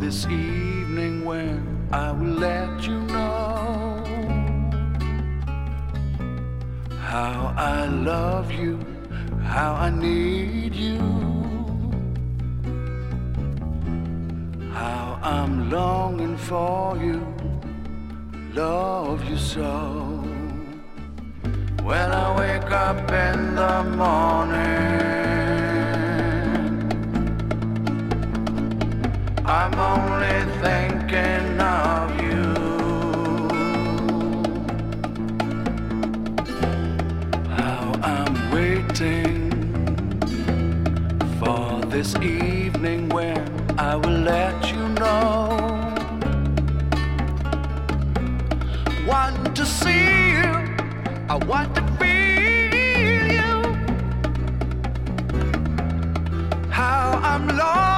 this evening when I will let you know how I love you, how I need you, how I'm longing for you, love you so. When I wake up in the morning. I'm only thinking of you. How I'm waiting for this evening when I will let you know. Want to see you, I want to feel you. How I'm lost.